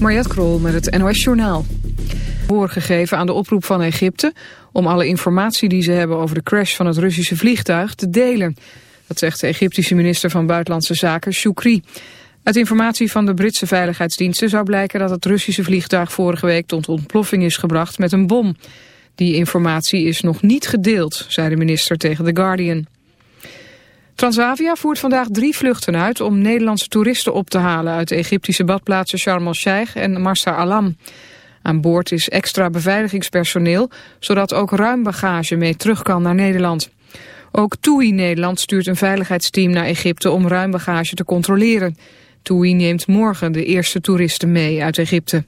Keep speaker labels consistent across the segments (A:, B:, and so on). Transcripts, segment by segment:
A: Mariette Krol met het NOS Journaal. Hoor gegeven aan de oproep van Egypte om alle informatie die ze hebben over de crash van het Russische vliegtuig te delen. Dat zegt de Egyptische minister van Buitenlandse Zaken, Shukri. Uit informatie van de Britse veiligheidsdiensten zou blijken dat het Russische vliegtuig vorige week tot ontploffing is gebracht met een bom. Die informatie is nog niet gedeeld, zei de minister tegen The Guardian. Transavia voert vandaag drie vluchten uit om Nederlandse toeristen op te halen uit de Egyptische badplaatsen Sharm el-Sheikh en Marsa Alam. Aan boord is extra beveiligingspersoneel, zodat ook ruim bagage mee terug kan naar Nederland. Ook TUI Nederland stuurt een veiligheidsteam naar Egypte om ruim bagage te controleren. TUI neemt morgen de eerste toeristen mee uit Egypte.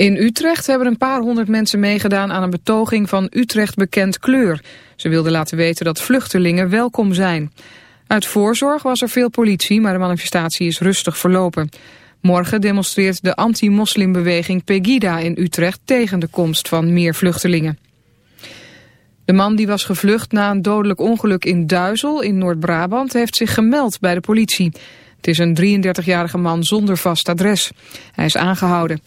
A: In Utrecht hebben een paar honderd mensen meegedaan aan een betoging van Utrecht bekend kleur. Ze wilden laten weten dat vluchtelingen welkom zijn. Uit voorzorg was er veel politie, maar de manifestatie is rustig verlopen. Morgen demonstreert de anti-moslimbeweging Pegida in Utrecht tegen de komst van meer vluchtelingen. De man die was gevlucht na een dodelijk ongeluk in Duizel in Noord-Brabant heeft zich gemeld bij de politie. Het is een 33-jarige man zonder vast adres. Hij is aangehouden.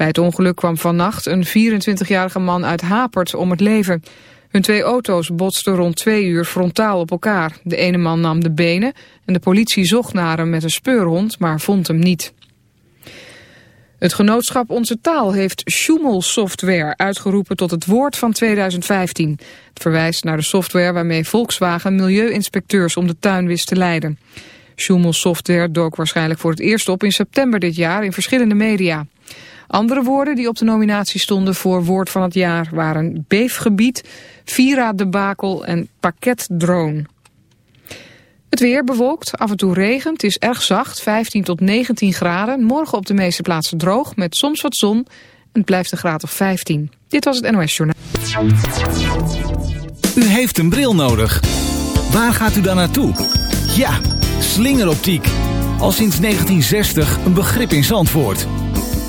A: Bij het ongeluk kwam vannacht een 24-jarige man uit Hapert om het leven. Hun twee auto's botsten rond twee uur frontaal op elkaar. De ene man nam de benen en de politie zocht naar hem met een speurhond, maar vond hem niet. Het genootschap Onze Taal heeft Schumel-software uitgeroepen tot het woord van 2015. Het verwijst naar de software waarmee Volkswagen milieuinspecteurs om de tuin wist te leiden. Schumel-software dook waarschijnlijk voor het eerst op in september dit jaar in verschillende media. Andere woorden die op de nominatie stonden voor woord van het jaar waren beefgebied, Vira debakel en pakketdrone. Het weer bewolkt, af en toe regent, is erg zacht, 15 tot 19 graden. Morgen op de meeste plaatsen droog, met soms wat zon. En het blijft een graad of 15. Dit was het NOS Journaal.
B: U heeft een bril nodig. Waar gaat u dan naartoe? Ja, slingeroptiek. Al sinds 1960 een begrip in Zandvoort.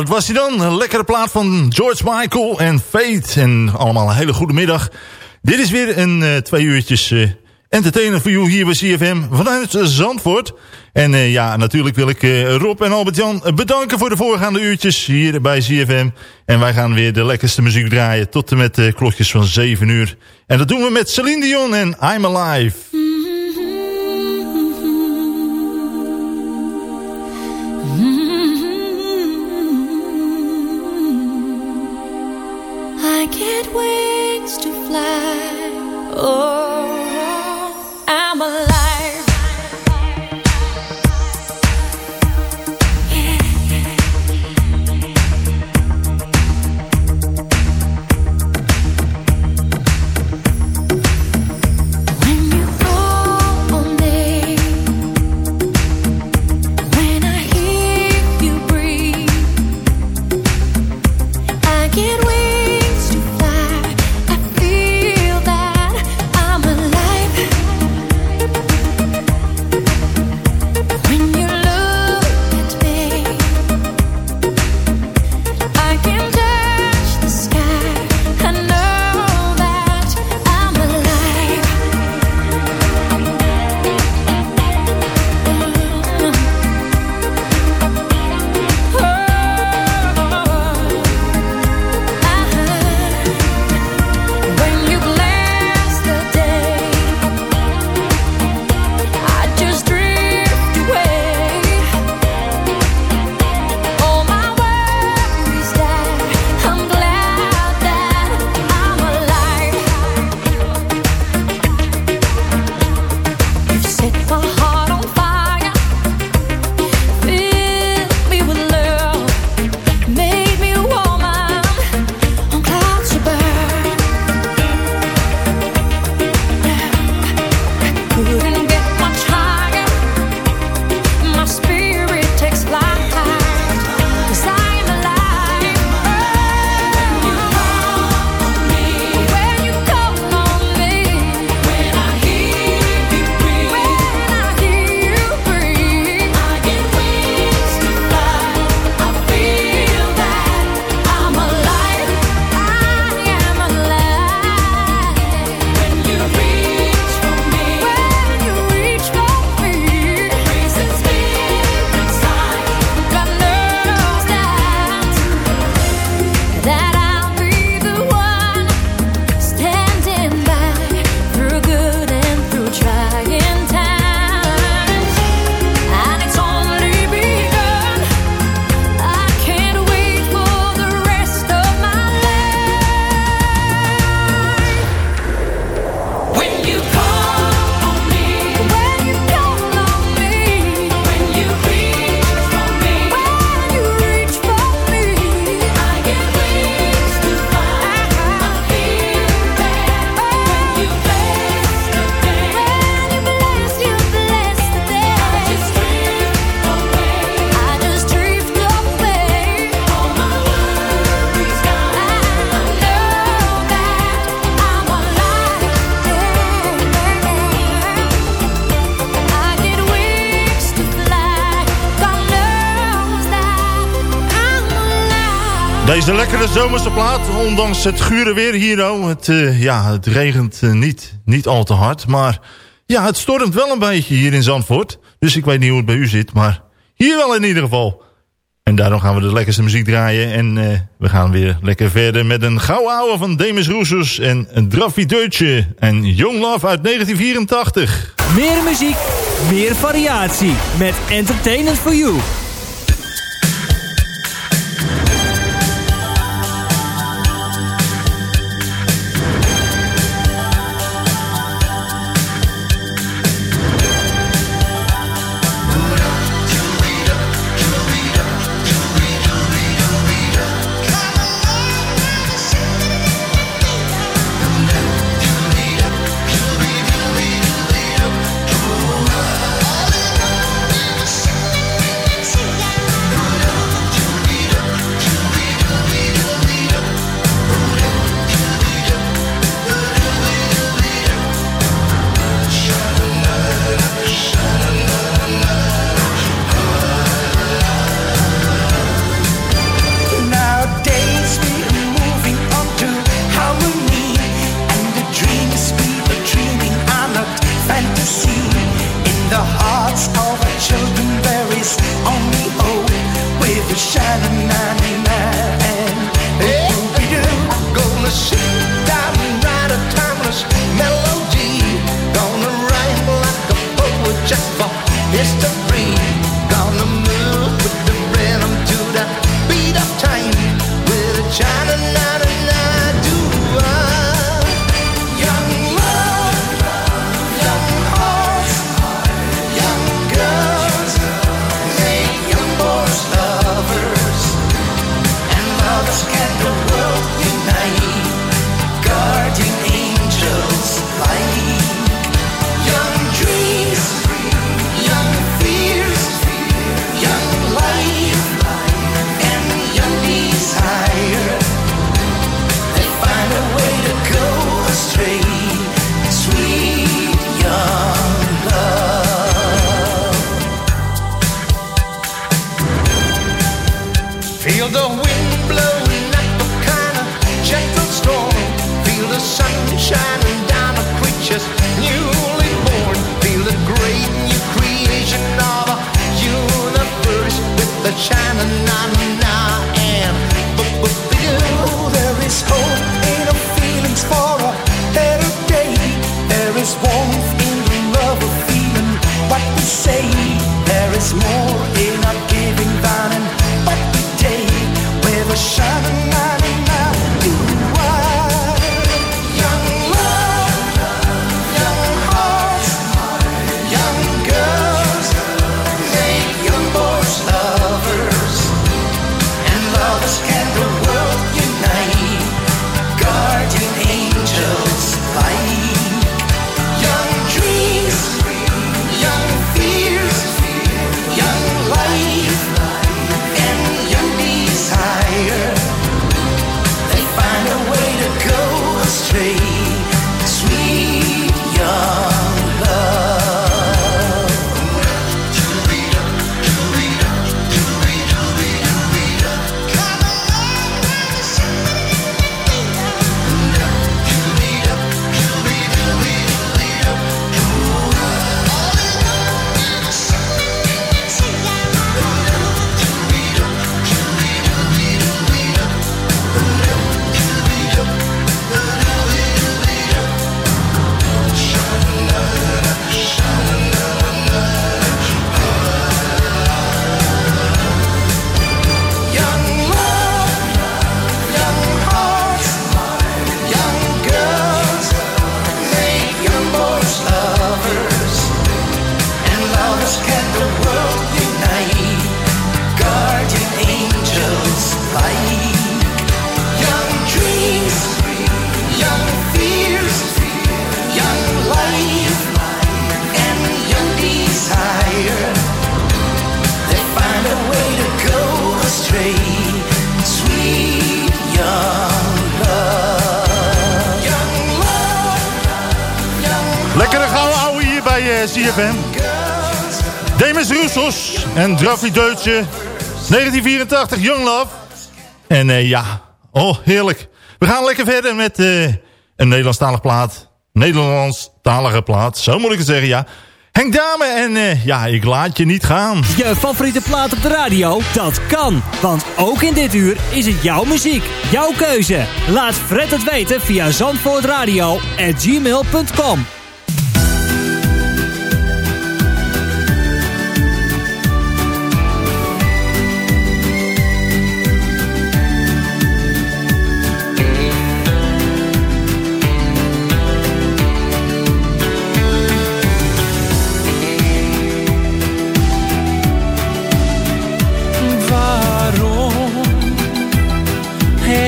C: Dat was hij dan. Een lekkere plaat van George Michael en Fate. En allemaal een hele goede middag. Dit is weer een uh, twee uurtjes uh, entertainer voor jou hier bij CFM vanuit Zandvoort. En ja, natuurlijk wil ik Rob en Albert-Jan bedanken voor de voorgaande uurtjes hier bij CFM. En wij gaan weer de lekkerste muziek draaien tot en met klokjes van 7 uur. En dat doen we met Celine Dion en I'm Alive. Deze lekkere zomerse plaat, ondanks het gure weer hier. oh, Het, eh, ja, het regent eh, niet, niet al te hard, maar ja, het stormt wel een beetje hier in Zandvoort. Dus ik weet niet hoe het bij u zit, maar hier wel in ieder geval. En daarom gaan we de lekkerste muziek draaien. En eh, we gaan weer lekker verder met een gouden ouwe van Demis Roussos en een Draffi Deutsche en Young Love uit 1984.
D: Meer muziek, meer variatie. Met Entertainment for You.
E: CFM. Demis Roussos en Draffy Deutsche. 1984, Young Love. En eh, ja, oh heerlijk. We gaan lekker verder met eh, een Nederlandstalig plaat. Nederlandstalige plaat, zo moet ik het zeggen, ja. Henk Dame en eh, ja, ik laat je niet gaan.
D: Je favoriete plaat op de radio? Dat kan. Want ook in dit uur is het jouw muziek. Jouw keuze. Laat Fred het weten via zandvoortradio.gmail.com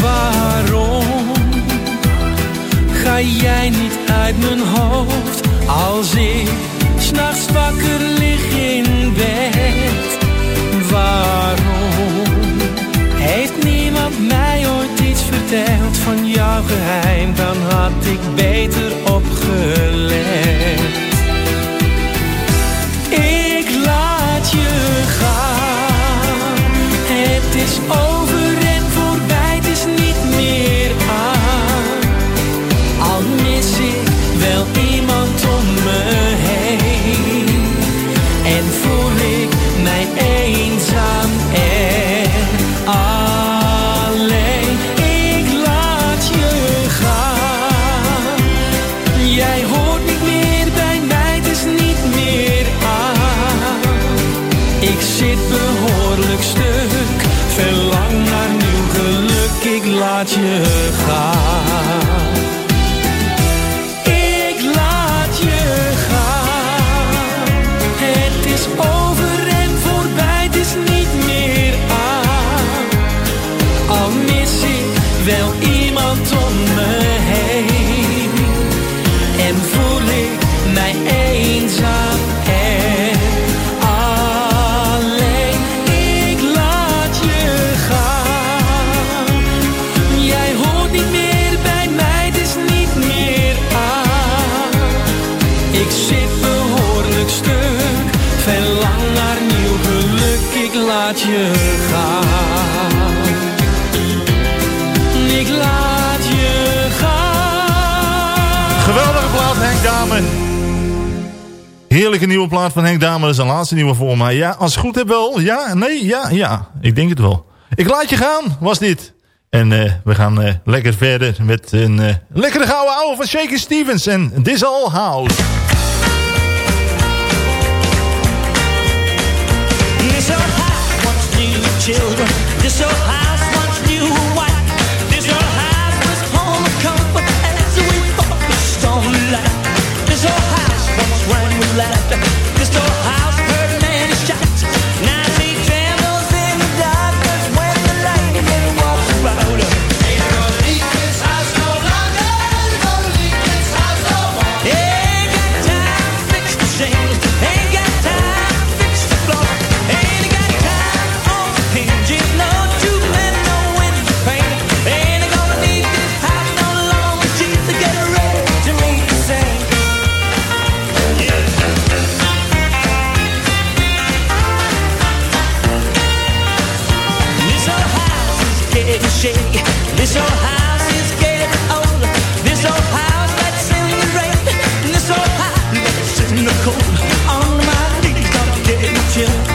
F: Waarom ga jij niet uit mijn hoofd als ik s'nachts wakker lig in bed? Waarom heeft niemand mij ooit iets verteld van jouw geheim? Dan had ik beter laat je gaan. Ik laat je gaan.
E: Geweldige plaat Henk Dame. Heerlijke nieuwe plaat van Henk Dame. Dat is een laatste nieuwe voor mij. Ja, als het goed heb wel. Ja, nee, ja, ja. Ik denk het wel. Ik laat je gaan, was dit. En eh, we gaan eh, lekker verder met een eh, lekkere gouden ouwe van Shaky Stevens en This All House.
G: Children. This old house once knew a wife. This old house was home of comfort as we focused on life. This old house once rang with laughter. Chill.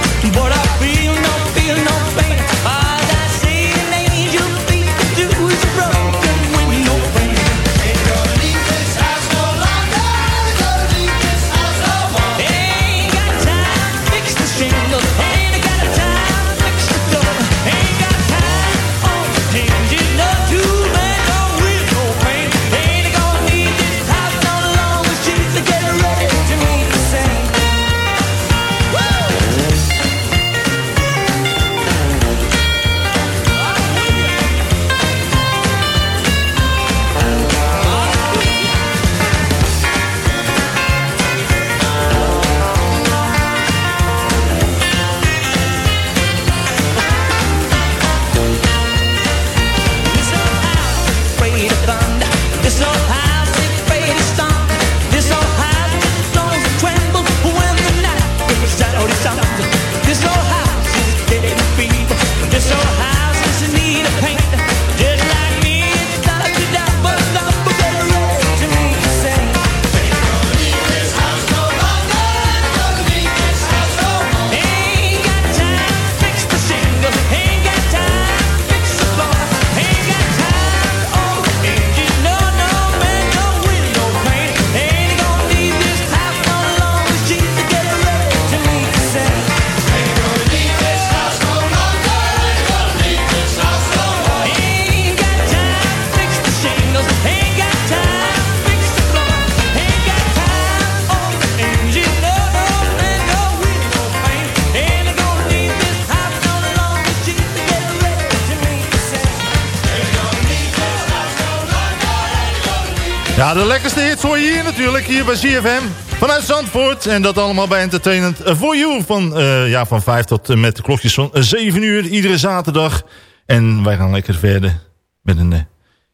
E: Natuurlijk, hier bij CFM. Vanuit Zandvoort. En dat allemaal bij Entertainment for You. Van, eh, ja, van 5 tot en met de klokjes van 7 uur. Iedere zaterdag. En wij gaan lekker verder met een, eh,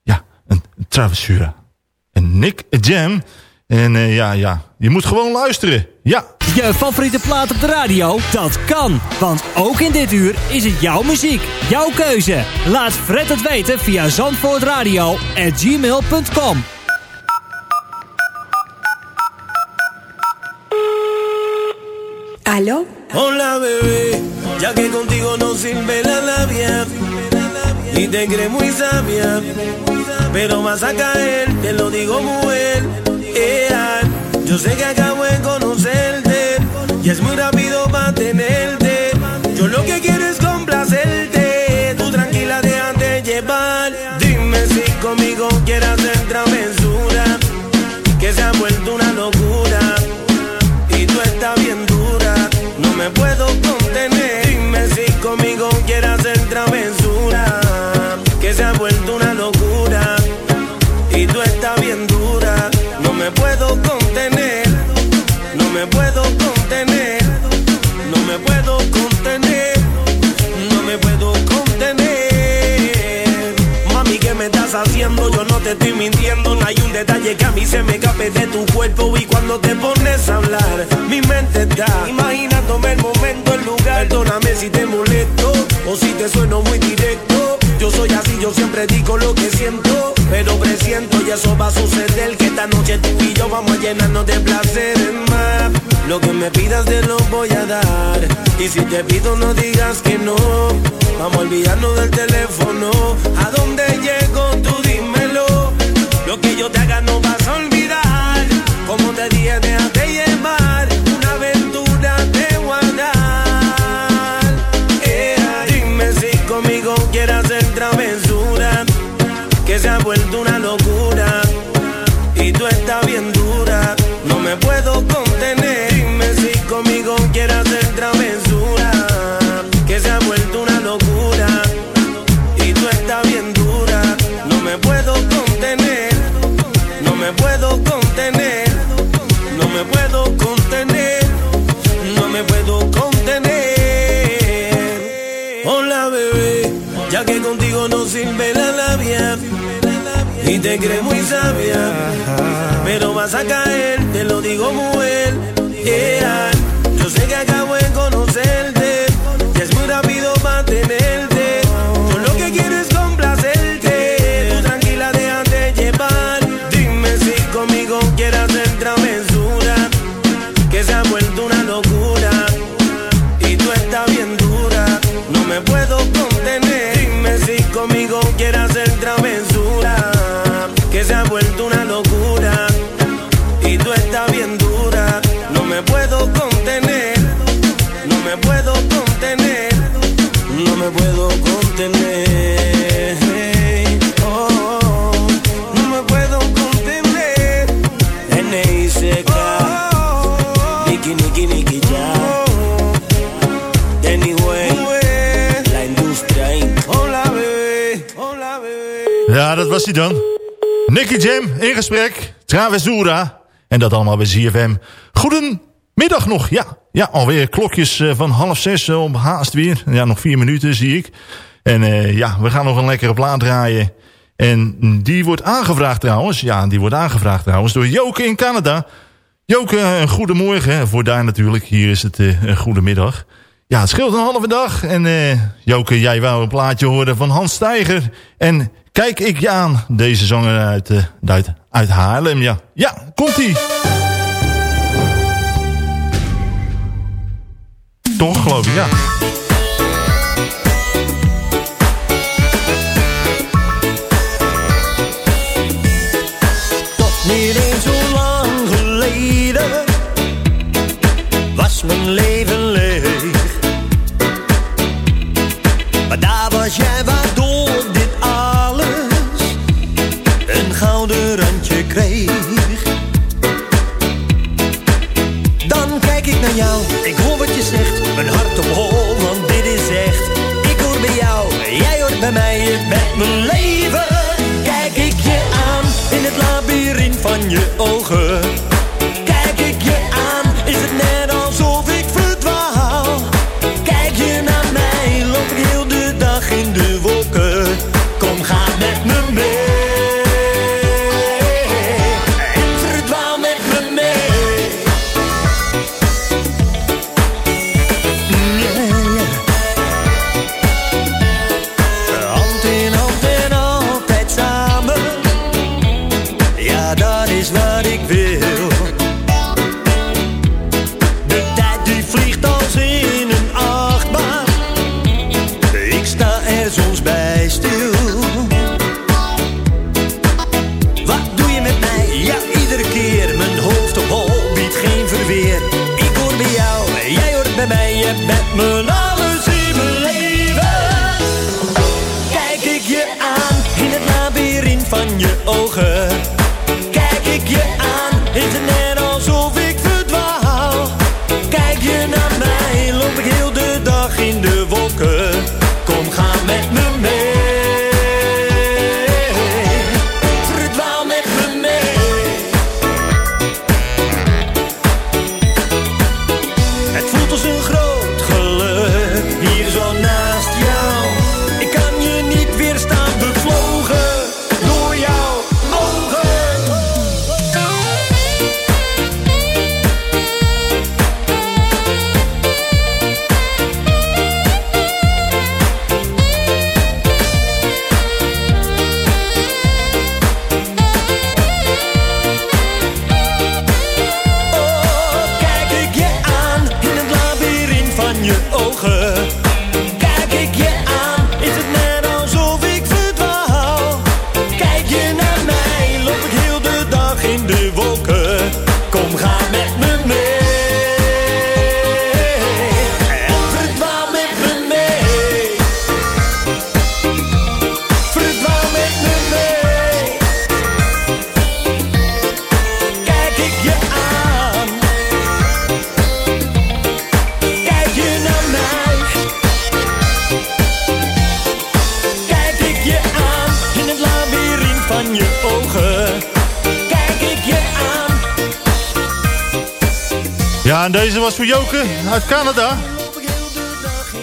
E: ja, een travesura. Een Nick Jam. En eh, ja, ja, je moet gewoon luisteren. Ja.
D: Je favoriete plaat op de radio? Dat kan, want ook in dit uur is het jouw muziek. Jouw keuze. Laat Fred het weten via zandvoortradio@gmail.com.
H: ¿Aló?
I: Hola bebé, ya que contigo no sirve la labia y te crees muy sabia, pero vas a caer, te lo digo mujer. Ea, yo sé que acabo de conocerte y es muy rápido para tenerte. puedo haciendo? Yo no te estoy mintiendo. No hay un detalle que a mí se me escape de tu cuerpo. Y cuando te pones a hablar, mi mente está imaginándome el momento, el lugar. Perdóname si te molesto o si te sueno muy directo. Yo soy así, yo siempre digo lo que siento. Pero presiento y eso va a suceder. Que esta noche tú y yo vamos a llenarnos de placeres más. Lo que me pidas te lo voy a dar. Y si te pido, no digas que no. Vamos a olvidarnos del teléfono. ¿A dónde llego? Tú dímelo. Lo que yo te haga no vas a olvidar. Como te dije, se ha vuelto una locura. Te crees muy sabia, pero vas a caer, te lo digo mujer. Yeah. Yo sé que acabo de
E: was dan. Nicky Jam in gesprek. Travesura. En dat allemaal bij ZFM. Goedemiddag nog. Ja, ja alweer klokjes eh, van half zes eh, op haast weer. Ja, nog vier minuten zie ik. En eh, ja, we gaan nog een lekkere plaat draaien. En die wordt aangevraagd trouwens. Ja, die wordt aangevraagd trouwens door Joke in Canada. Joke, een goedemorgen. Voor daar natuurlijk. Hier is het eh, een goedemiddag. Ja, het scheelt een halve dag. En eh Joke, jij wou een plaatje horen van Hans Steiger. En kijk ik je aan. Deze zanger uit, eh, uit, Haarlem, ja. Ja, komt-ie. Toch, geloof ik, ja.
G: Toch niet eens zo lang geleden was mijn leven leeg. Was jij waardoor dit alles een gouden randje kreeg. Dan kijk ik naar jou, ik hoor wat je zegt, mijn hart op hol, want dit is echt. Ik hoor bij jou, jij hoort bij mij, je bent mijn leven. Kijk ik je aan in het labyrint van je ogen.
E: Canada.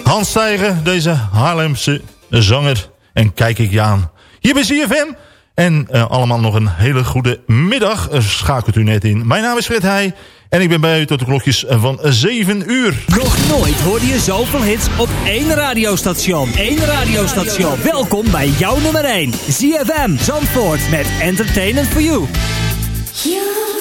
E: Hans Steiger, deze Haarlemse zanger. En kijk ik je aan. Hier bij ZFM. En eh, allemaal nog een hele goede middag. Schakelt u net in. Mijn naam is Fred Heij. En ik ben bij u tot de klokjes van 7 uur.
D: Nog nooit hoorde je zoveel hits op één radiostation. Eén radiostation. Welkom bij jouw nummer 1. ZFM Zandvoort met Entertainment for You.
C: Something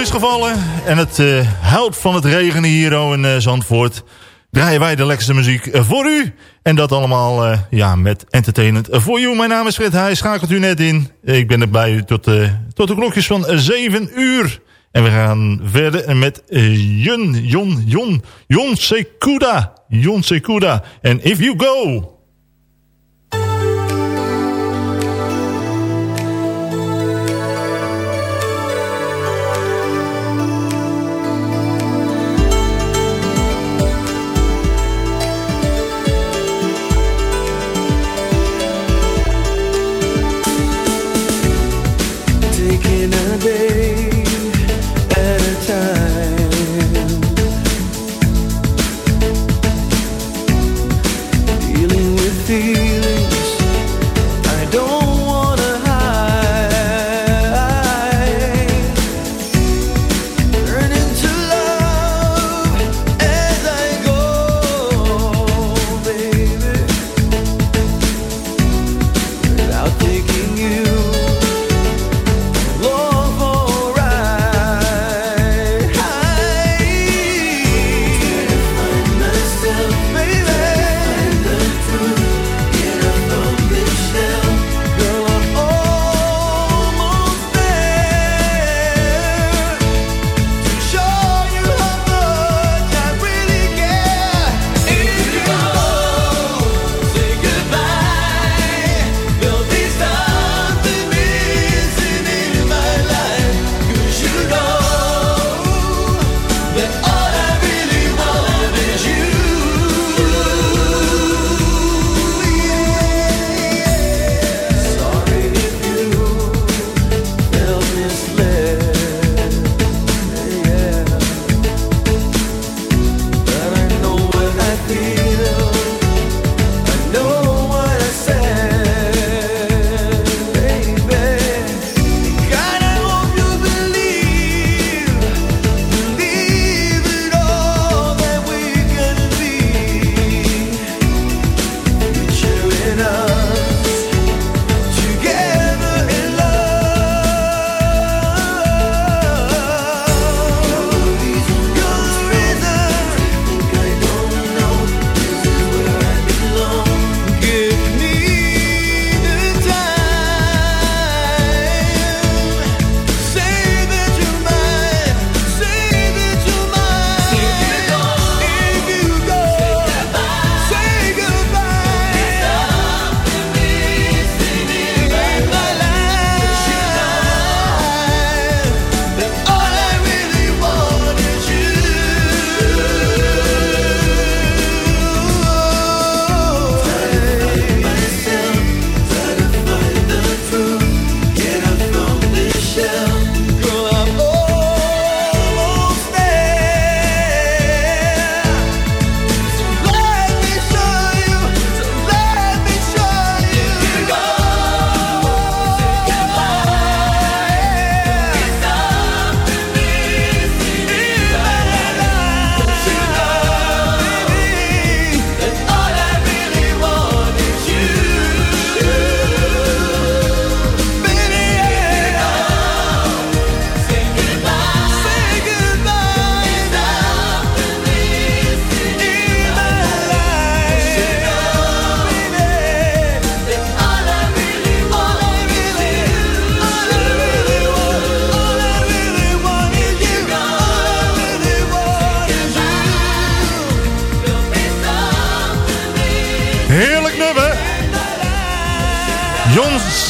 C: is
E: gevallen en het eh helpt van het regenen hier oh, in eh, Zandvoort... draaien wij de lekkerste muziek eh, voor u. En dat allemaal ja, met entertainment voor you. Mijn naam is Fred Heij, schakelt u net in. Ik ben er bij u tot, tot de klokjes van 7 uur. En we gaan verder met Jun, Jon, Jon, Jon Sekuda. Jon Sekuda. En If You Go...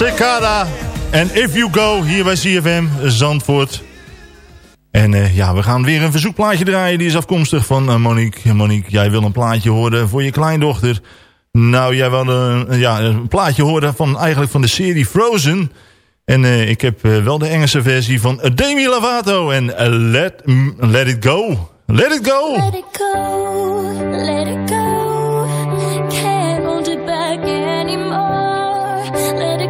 E: Secada en If You Go hier bij CFM Zandvoort. En eh, ja, we gaan weer een verzoekplaatje draaien. Die is afkomstig van eh, Monique. Monique, jij wil een plaatje horen voor je kleindochter. Nou, jij wil een, ja, een plaatje horen van, eigenlijk van de serie Frozen. En eh, ik heb eh, wel de Engelse versie van Demi Lovato en eh, Let, Let It Go. Let It Go!
C: Let it go, let it go. Can't hold it back anymore. Let it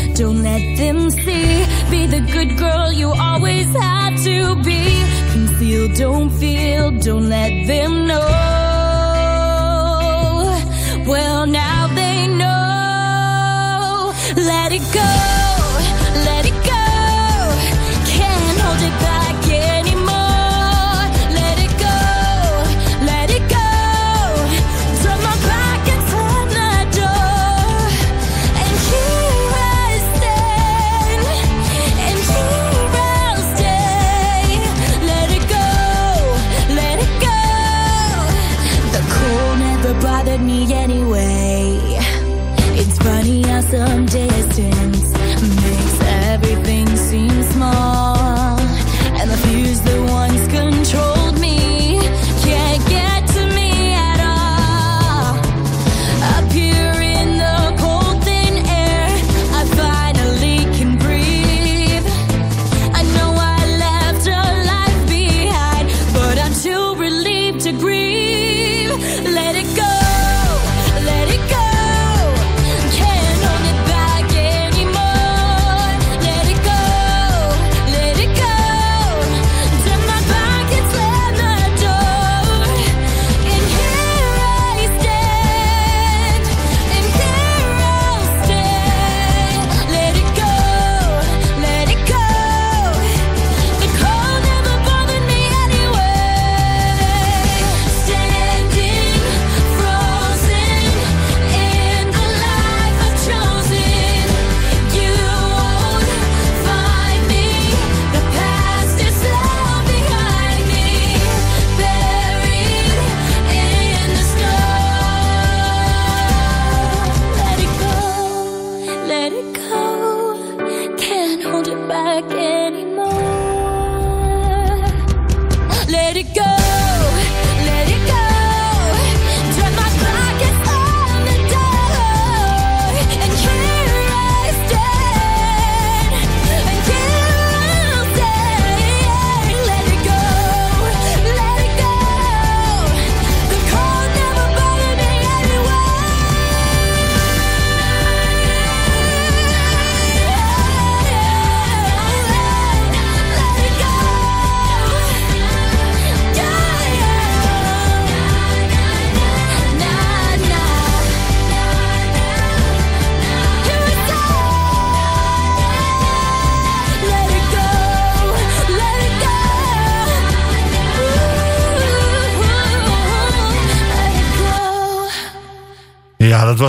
C: don't let them see. Be the good girl you always had to be. Conceal, don't feel, don't let them know. Well, now they know. Let it go,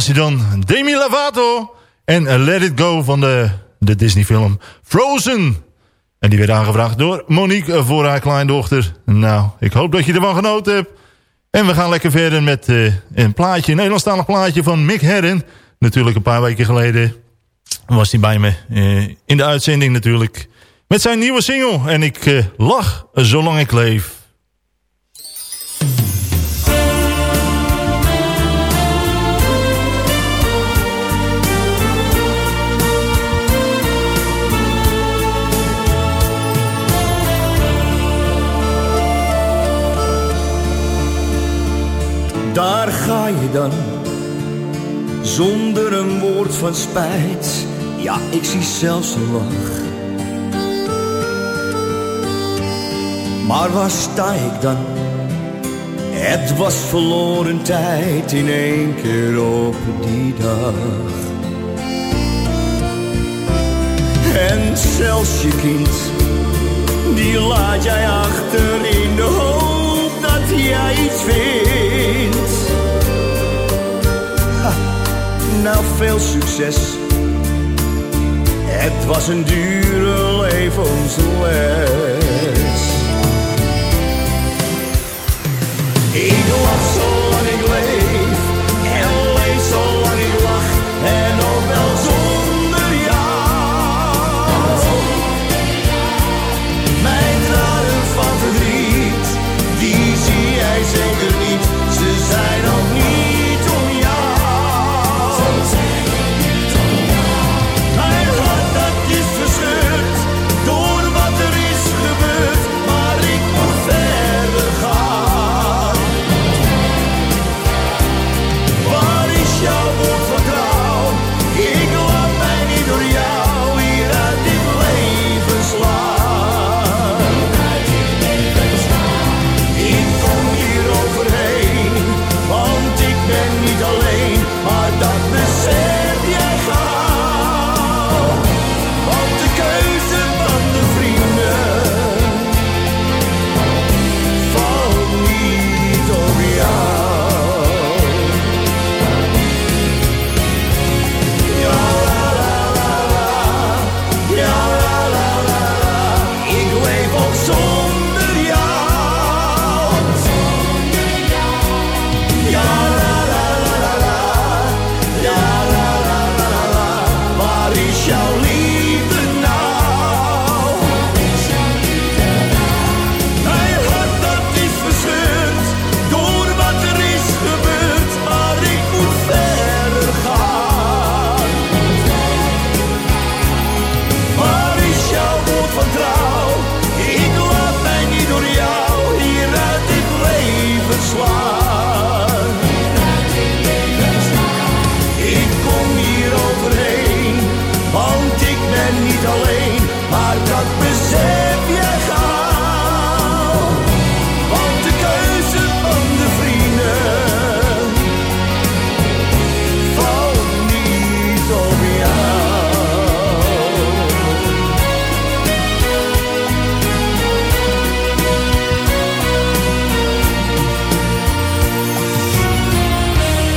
E: was dan. Demi Lovato. En Let It Go van de, de Disney film Frozen. En die werd aangevraagd door Monique voor haar kleindochter. Nou, ik hoop dat je ervan genoten hebt. En we gaan lekker verder met eh, een plaatje, een Nederlandstalig plaatje van Mick Herren. Natuurlijk een paar weken geleden was hij bij me eh, in de uitzending natuurlijk. Met zijn nieuwe single. En ik eh, lach zolang ik leef.
J: Daar ga je dan, zonder een woord van spijt. Ja, ik zie zelfs een lach.
G: Maar waar sta ik dan? Het was verloren tijd in één keer op die dag. En zelfs je kind, die laat jij achter in de succes. Het was een dure levensles.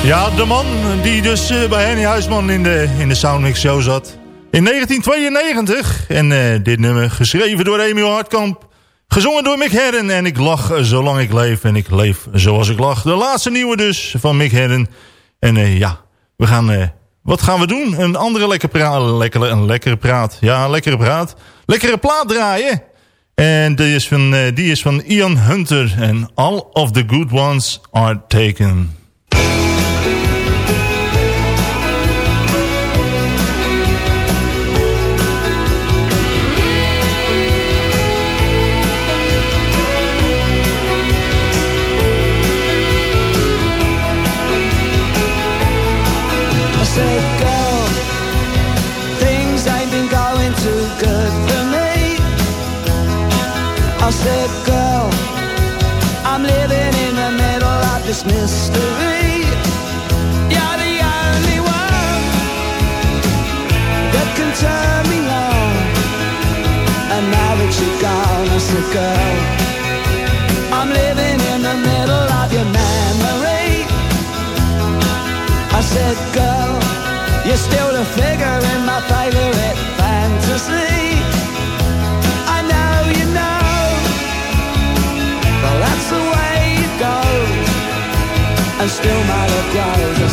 G: Ja, de
E: man die dus eh, bij Henny Huisman in de, in de Soundmix Show zat. In 1992. En eh, dit nummer geschreven door Emiel Hartkamp. Gezongen door Mick Herren. En ik lach zolang ik leef. En ik leef zoals ik lach. De laatste nieuwe dus van Mick Herren. En eh, ja, we gaan... wat gaan we doen? Een andere lekker praat. Lekkere, een lekkere praat. Ja, lekkere praat. Lekkere plaat draaien. En die is van, die is van Ian Hunter. En All of the Good Ones Are Taken.
K: I said, girl, I'm living in the middle of this mystery. You're the only one that can turn me on. And now that you're gone, I said, girl, I'm living in the middle of your memory. I said, girl, you're still the figure in my favorite still my love grows.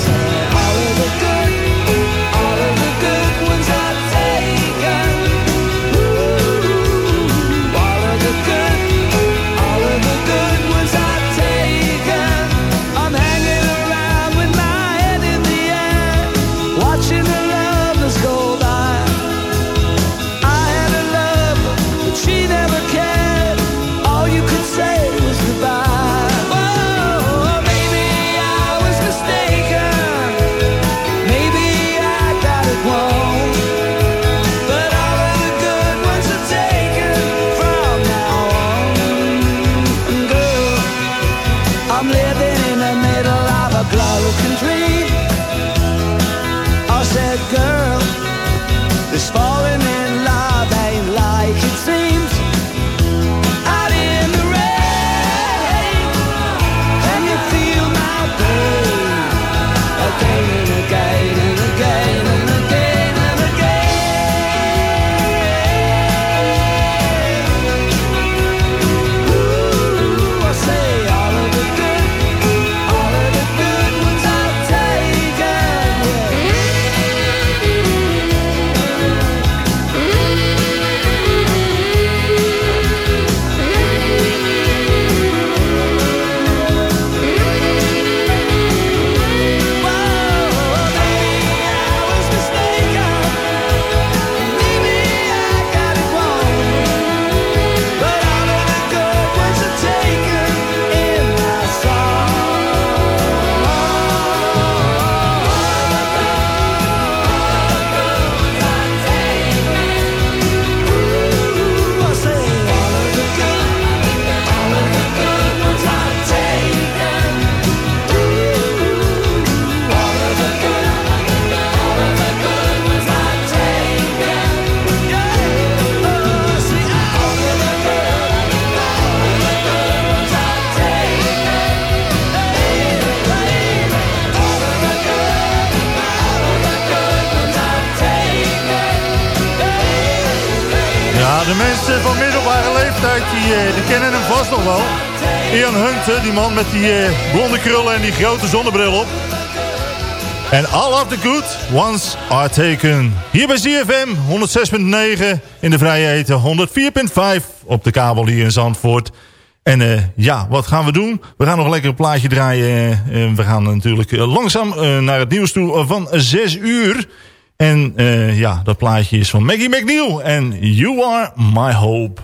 C: man met die eh, blonde krullen en die grote zonnebril op. En all of the good ones are taken. Hier bij ZFM 106.9 in de Vrije Eten. 104.5 op de kabel hier in Zandvoort. En eh, ja, wat gaan we doen? We gaan nog lekker een plaatje draaien. Eh, we gaan natuurlijk langzaam naar het nieuws toe van 6 uur. En ja, dat plaatje is van Maggie McNeil. En You Are My Hope.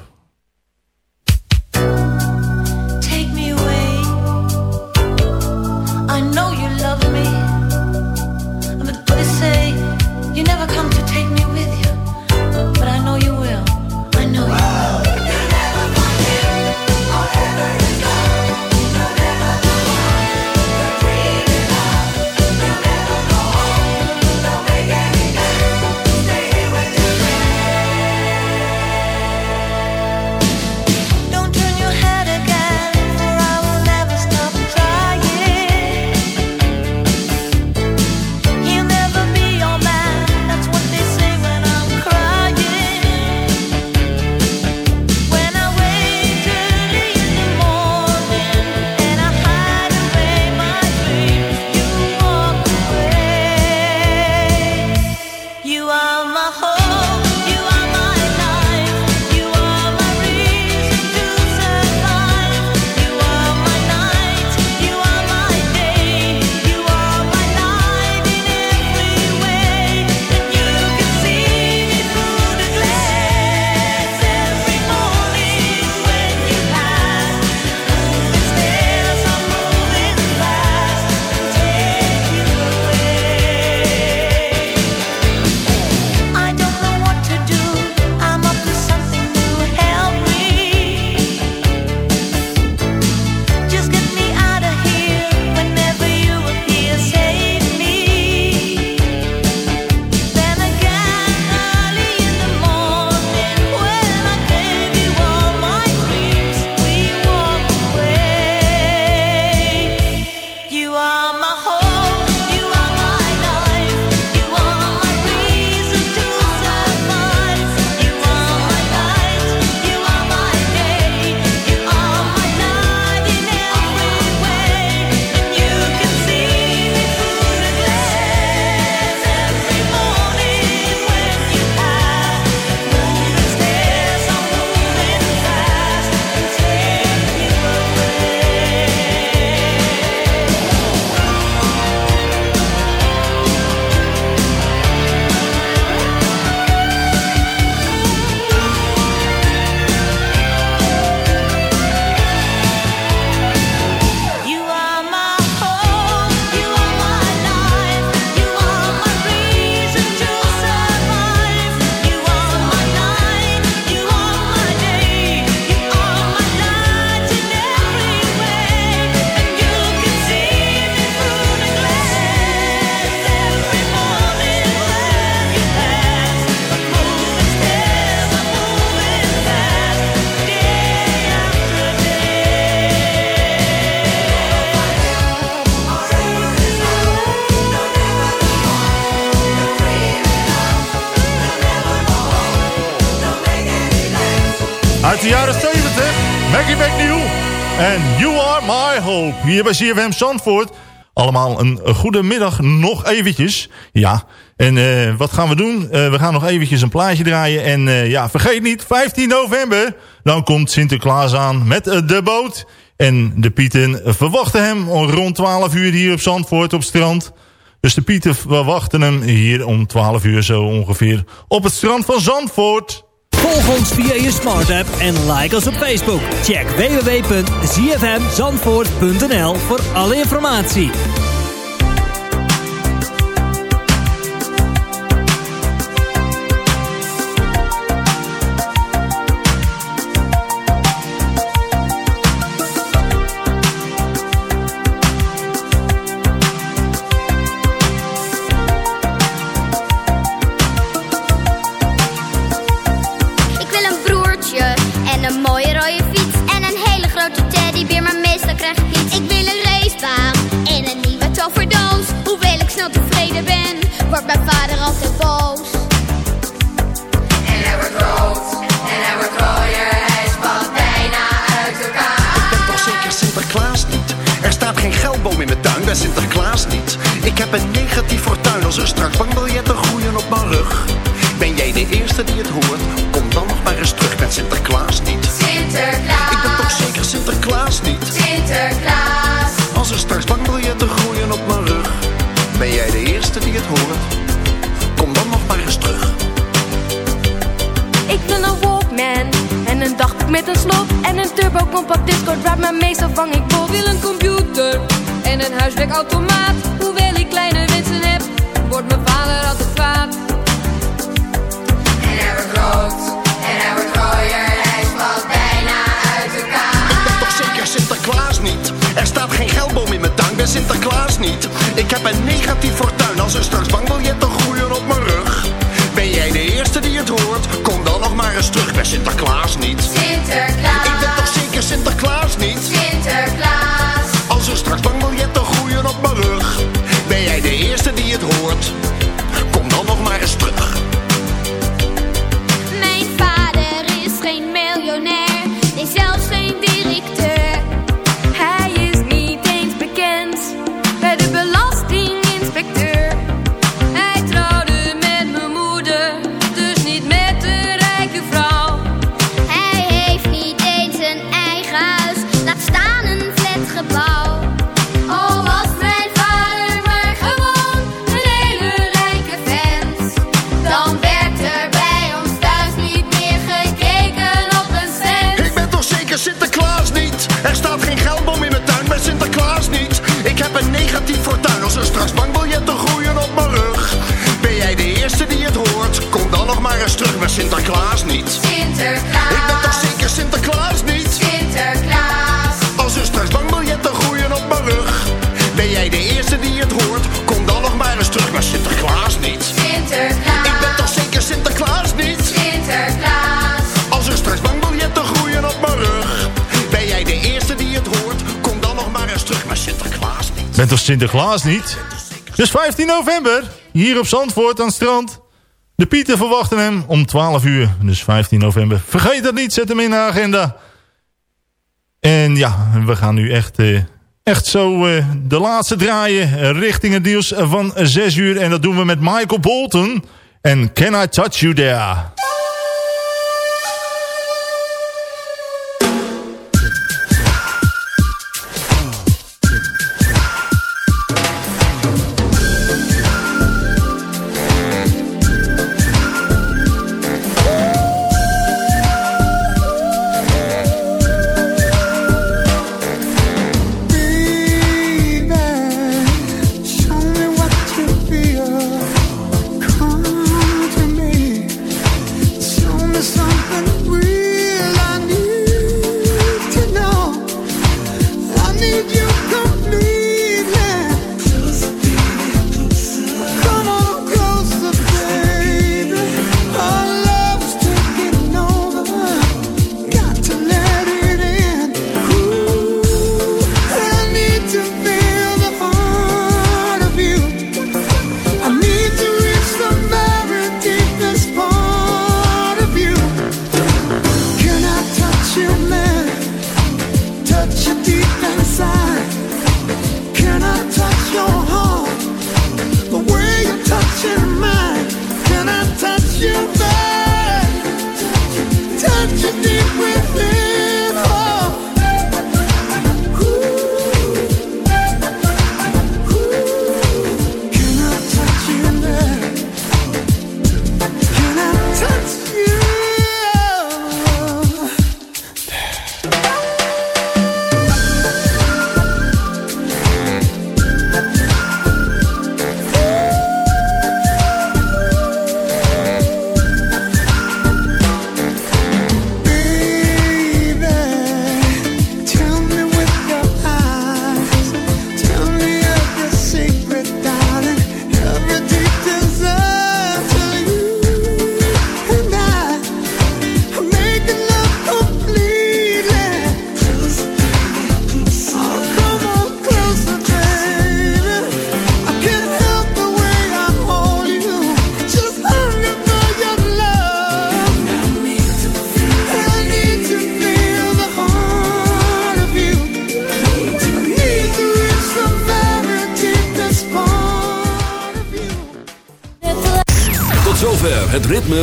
C: hier bij CFM Zandvoort. Allemaal een goede middag nog eventjes. Ja, en eh, wat gaan we doen? Eh, we gaan nog eventjes een plaatje draaien. En eh, ja, vergeet niet, 15 november, dan komt Sinterklaas aan met de boot. En de pieten verwachten hem rond 12 uur hier op Zandvoort op strand. Dus de pieten verwachten hem hier om 12 uur zo ongeveer op het strand van Zandvoort.
L: Volg ons via je smart app en like ons op Facebook. Check www.zfmzandvoort.nl voor alle informatie.
J: Negatief fortuin als er straks bankbiljetten groeien op mijn rug. Ben jij de eerste die het hoort? Kom dan nog maar eens terug met Sinterklaas niet.
M: Sinterklaas.
J: Ik ben toch zeker Sinterklaas niet.
M: Sinterklaas.
J: Als er straks bankbiljetten groeien op mijn rug. Ben jij de eerste die het hoort? Kom dan nog maar eens terug.
N: Ik ben een Walkman en een dagboek met een slot en een turbo compact discord waar mijn meestal vang ik bot.
O: wil een computer en een huiswerkautomaat. Hoewel ik kleine wensen heb, wordt mijn vader altijd kwaad.
M: En hij wordt groot. En hij wordt gooier. Hij valt bijna uit elkaar.
J: Ik ben toch zeker Sinterklaas niet? Er staat geen geldboom in mijn tuin, ben Sinterklaas niet. Ik heb een negatief fortuin als er straks bankbiljetten groeien op mijn rug. Ben jij de eerste die het hoort? Kom dan nog maar eens terug, ben Sinterklaas niet.
M: Sinterklaas.
J: Ik ben toch zeker Sinterklaas niet?
M: Sinterklaas.
K: Bent toch Sinterklaas niet? Dus 15 november, hier op Zandvoort aan het strand. De Pieten verwachten hem om 12 uur. Dus 15 november. Vergeet dat niet, zet hem in de agenda. En ja, we gaan nu echt, eh, echt zo eh, de laatste draaien richting het nieuws van 6 uur. En dat doen we met Michael Bolton. En Can I Touch You There?